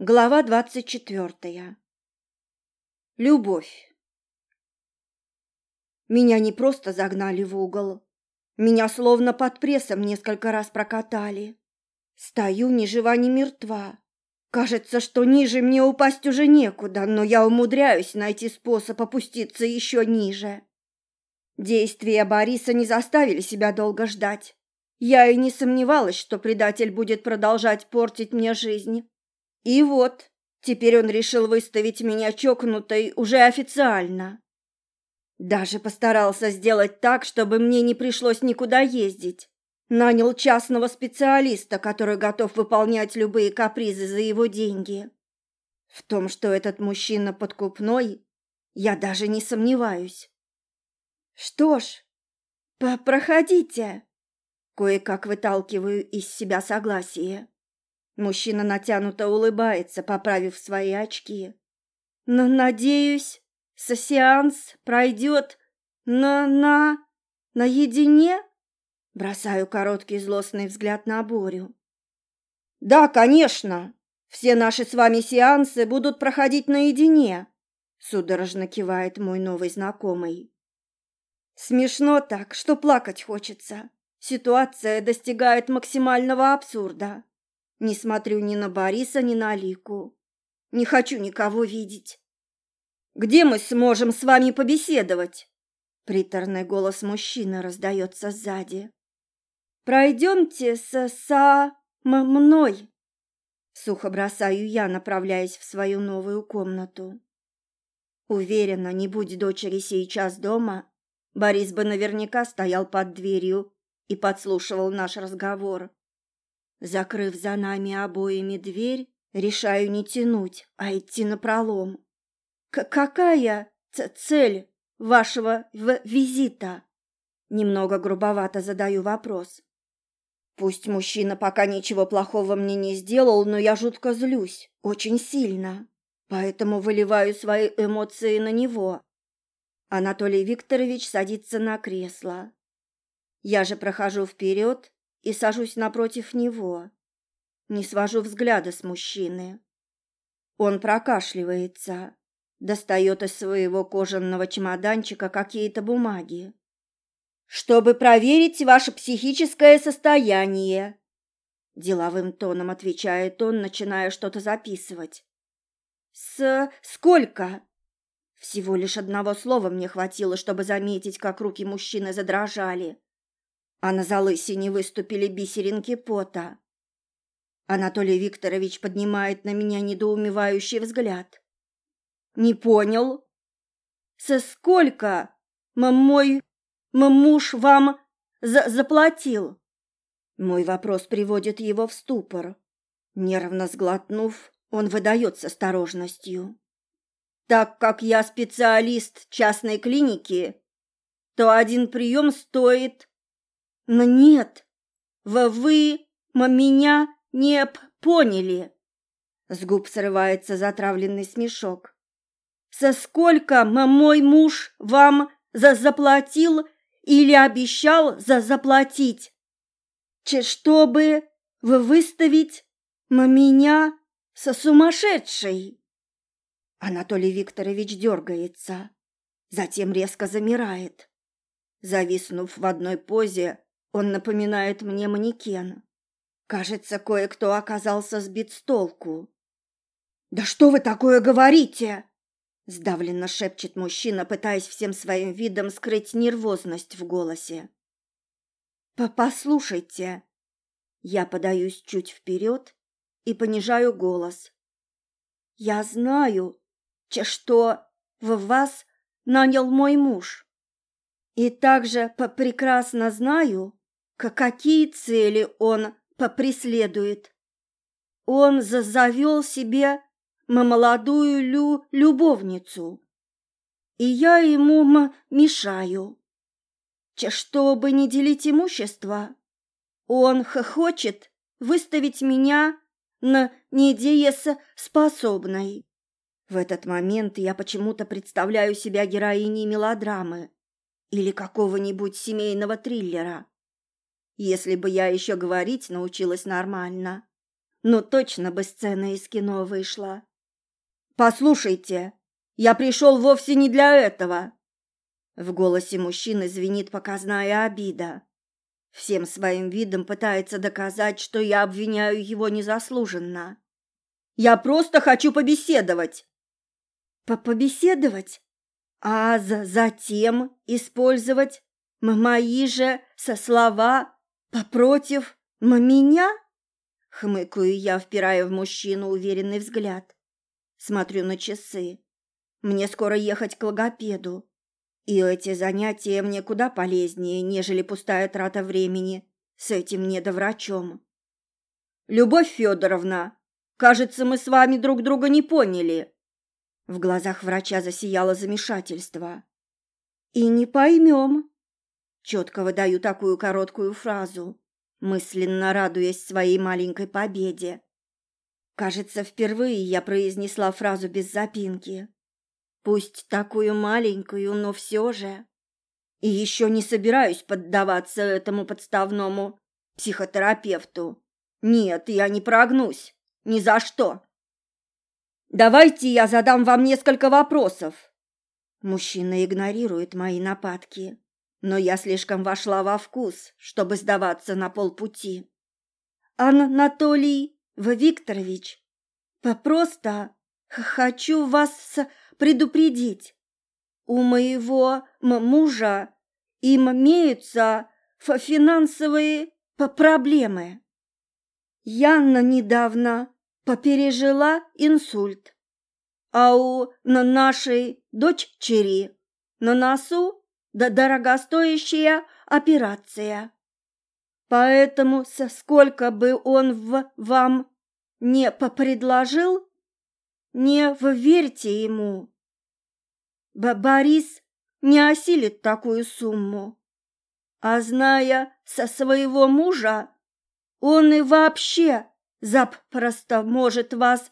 Глава двадцать четвертая. Любовь. Меня не просто загнали в угол. Меня словно под прессом несколько раз прокатали. Стою ни жива, ни мертва. Кажется, что ниже мне упасть уже некуда, но я умудряюсь найти способ опуститься еще ниже. Действия Бориса не заставили себя долго ждать. Я и не сомневалась, что предатель будет продолжать портить мне жизнь. И вот, теперь он решил выставить меня чокнутой уже официально. Даже постарался сделать так, чтобы мне не пришлось никуда ездить. Нанял частного специалиста, который готов выполнять любые капризы за его деньги. В том, что этот мужчина подкупной, я даже не сомневаюсь. Что ж, проходите. Кое-как выталкиваю из себя согласие. Мужчина натянуто улыбается, поправив свои очки. Но, надеюсь, со сеанс пройдет на... на... наедине? Бросаю короткий злостный взгляд на Борю. Да, конечно. Все наши с вами сеансы будут проходить наедине, судорожно кивает мой новый знакомый. Смешно так, что плакать хочется. Ситуация достигает максимального абсурда. Не смотрю ни на Бориса, ни на Лику. Не хочу никого видеть. Где мы сможем с вами побеседовать? Приторный голос мужчины раздается сзади. Пройдемте с са мной. Сухо бросаю я, направляясь в свою новую комнату. Уверена, не будь дочери сейчас дома, Борис бы наверняка стоял под дверью и подслушивал наш разговор. Закрыв за нами обоими дверь, решаю не тянуть, а идти напролом. К «Какая цель вашего визита?» Немного грубовато задаю вопрос. Пусть мужчина пока ничего плохого мне не сделал, но я жутко злюсь, очень сильно. Поэтому выливаю свои эмоции на него. Анатолий Викторович садится на кресло. Я же прохожу вперед и сажусь напротив него. Не свожу взгляда с мужчины. Он прокашливается, достает из своего кожаного чемоданчика какие-то бумаги. «Чтобы проверить ваше психическое состояние», – деловым тоном отвечает он, начиная что-то записывать. «С сколько?» Всего лишь одного слова мне хватило, чтобы заметить, как руки мужчины задрожали а на залысине выступили бисеринки пота. Анатолий Викторович поднимает на меня недоумевающий взгляд. «Не понял?» «Со сколько мой муж вам за заплатил?» Мой вопрос приводит его в ступор. Нервно сглотнув, он выдает с осторожностью. «Так как я специалист частной клиники, то один прием стоит но нет, вы, вы меня не поняли. С губ срывается затравленный смешок. Со сколько мой муж вам за заплатил или обещал за заплатить? Че, чтобы вы выставить меня со сумасшедшей? Анатолий Викторович дергается, затем резко замирает. Зависнув в одной позе, он напоминает мне манекен. Кажется, кое-кто оказался сбит с толку. «Да что вы такое говорите?» Сдавленно шепчет мужчина, пытаясь всем своим видом скрыть нервозность в голосе. «Послушайте». Я подаюсь чуть вперед и понижаю голос. «Я знаю, что в вас нанял мой муж. И также прекрасно знаю, какие цели он попреследует. Он завел себе молодую лю любовницу, и я ему мешаю. Чтобы не делить имущество, он хочет выставить меня на недееспособной. В этот момент я почему-то представляю себя героиней мелодрамы или какого-нибудь семейного триллера если бы я еще говорить научилась нормально. Ну, точно бы сцена из кино вышла. «Послушайте, я пришел вовсе не для этого!» В голосе мужчины звенит показная обида. Всем своим видом пытается доказать, что я обвиняю его незаслуженно. «Я просто хочу побеседовать!» По «Побеседовать? А за затем использовать мои же со слова попротив меня?» Хмыкаю я, впирая в мужчину уверенный взгляд. Смотрю на часы. Мне скоро ехать к логопеду. И эти занятия мне куда полезнее, нежели пустая трата времени с этим недоврачом. «Любовь Федоровна, кажется, мы с вами друг друга не поняли». В глазах врача засияло замешательство. «И не поймем». Четко выдаю такую короткую фразу мысленно радуясь своей маленькой победе. Кажется, впервые я произнесла фразу без запинки. Пусть такую маленькую, но все же. И еще не собираюсь поддаваться этому подставному психотерапевту. Нет, я не прогнусь. Ни за что. Давайте я задам вам несколько вопросов. Мужчина игнорирует мои нападки но я слишком вошла во вкус, чтобы сдаваться на полпути. Анатолий Викторович, просто хочу вас предупредить. У моего мужа имеются финансовые проблемы. Яна недавно попережила инсульт, а у нашей дочери на носу да дорогостоящая операция. Поэтому, сколько бы он в вам не предложил, не верьте ему. Б Борис не осилит такую сумму. А зная со своего мужа, он и вообще запросто может вас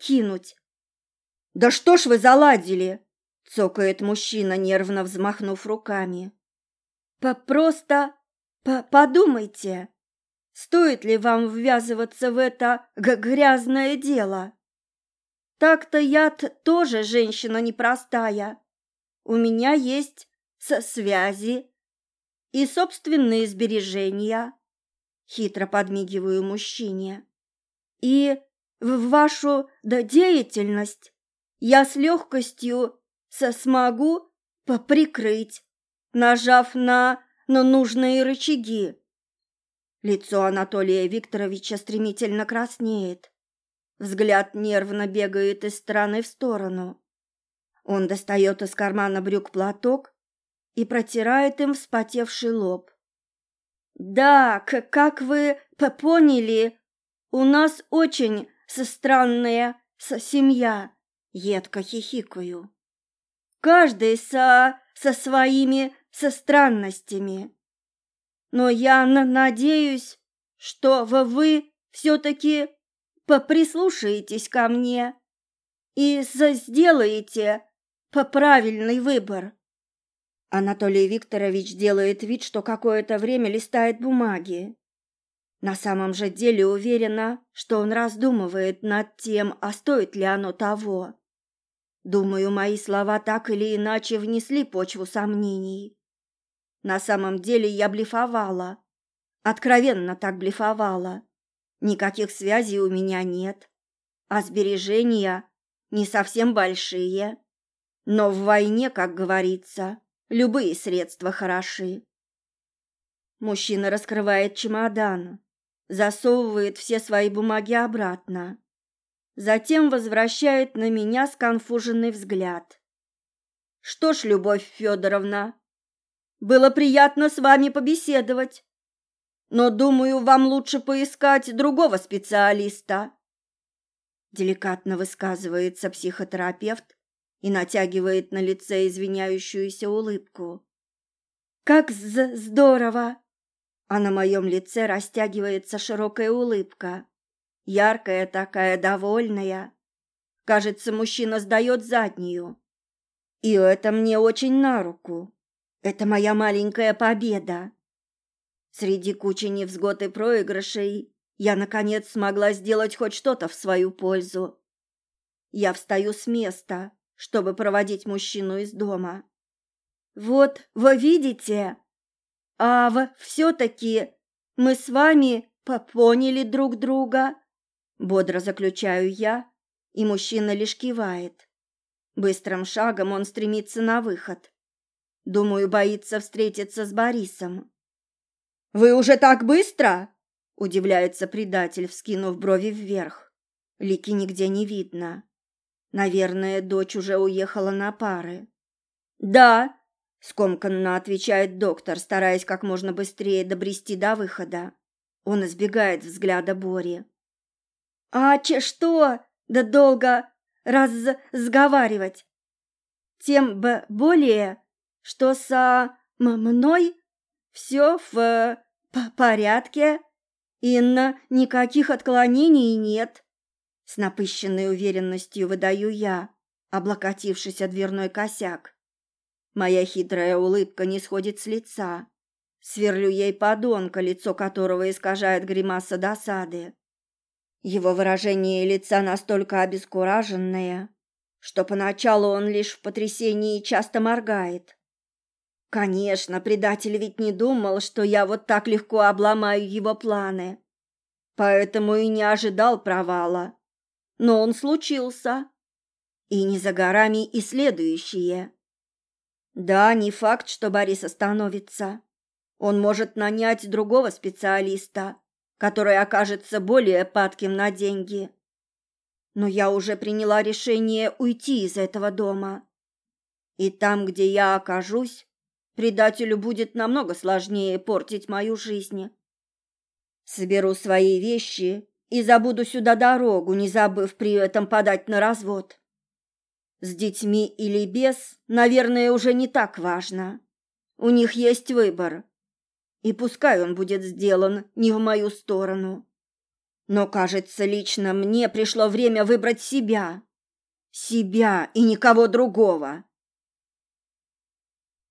кинуть. Да что ж вы заладили? Цокает мужчина, нервно взмахнув руками. Просто по подумайте, стоит ли вам ввязываться в это грязное дело. Так-то я -то тоже женщина непростая. У меня есть со связи и собственные сбережения. Хитро подмигиваю мужчине. И в вашу деятельность я с легкостью со смогу поприкрыть, нажав на, на нужные рычаги. Лицо Анатолия Викторовича стремительно краснеет. Взгляд нервно бегает из стороны в сторону. Он достает из кармана брюк платок и протирает им вспотевший лоб. «Да, как вы поняли, у нас очень странная семья», — едко хихикаю. Каждый со, со своими со странностями. Но я надеюсь, что вы все-таки поприслушаетесь ко мне и сделаете правильный выбор. Анатолий Викторович делает вид, что какое-то время листает бумаги. На самом же деле уверена, что он раздумывает над тем, а стоит ли оно того. Думаю, мои слова так или иначе внесли почву сомнений. На самом деле я блефовала. Откровенно так блефовала. Никаких связей у меня нет. А сбережения не совсем большие. Но в войне, как говорится, любые средства хороши. Мужчина раскрывает чемодан, засовывает все свои бумаги обратно затем возвращает на меня сконфуженный взгляд. Что ж, Любовь Федоровна, было приятно с вами побеседовать, но, думаю, вам лучше поискать другого специалиста. Деликатно высказывается психотерапевт и натягивает на лице извиняющуюся улыбку. Как здорово! А на моем лице растягивается широкая улыбка. Яркая такая, довольная. Кажется, мужчина сдает заднюю. И это мне очень на руку. Это моя маленькая победа. Среди кучи невзгод и проигрышей я, наконец, смогла сделать хоть что-то в свою пользу. Я встаю с места, чтобы проводить мужчину из дома. «Вот, вы видите? А все-таки мы с вами поняли друг друга?» Бодро заключаю я, и мужчина лишь кивает. Быстрым шагом он стремится на выход. Думаю, боится встретиться с Борисом. «Вы уже так быстро?» – удивляется предатель, вскинув брови вверх. Лики нигде не видно. Наверное, дочь уже уехала на пары. «Да», – скомканно отвечает доктор, стараясь как можно быстрее добрести до выхода. Он избегает взгляда Бори. «А че что? Да долго разговаривать. Тем б более, что со мной все в порядке, и на никаких отклонений нет. С напыщенной уверенностью выдаю я, облокотившись о дверной косяк. Моя хитрая улыбка не сходит с лица. Сверлю ей подонка, лицо которого искажает гримаса досады. Его выражение лица настолько обескураженное, что поначалу он лишь в потрясении часто моргает. Конечно, предатель ведь не думал, что я вот так легко обломаю его планы. Поэтому и не ожидал провала. Но он случился. И не за горами и следующие. Да, не факт, что Борис остановится. Он может нанять другого специалиста, который окажется более падким на деньги. Но я уже приняла решение уйти из этого дома. И там, где я окажусь, предателю будет намного сложнее портить мою жизнь. Соберу свои вещи и забуду сюда дорогу, не забыв при этом подать на развод. С детьми или без, наверное, уже не так важно. У них есть выбор и пускай он будет сделан не в мою сторону. Но, кажется, лично мне пришло время выбрать себя. Себя и никого другого.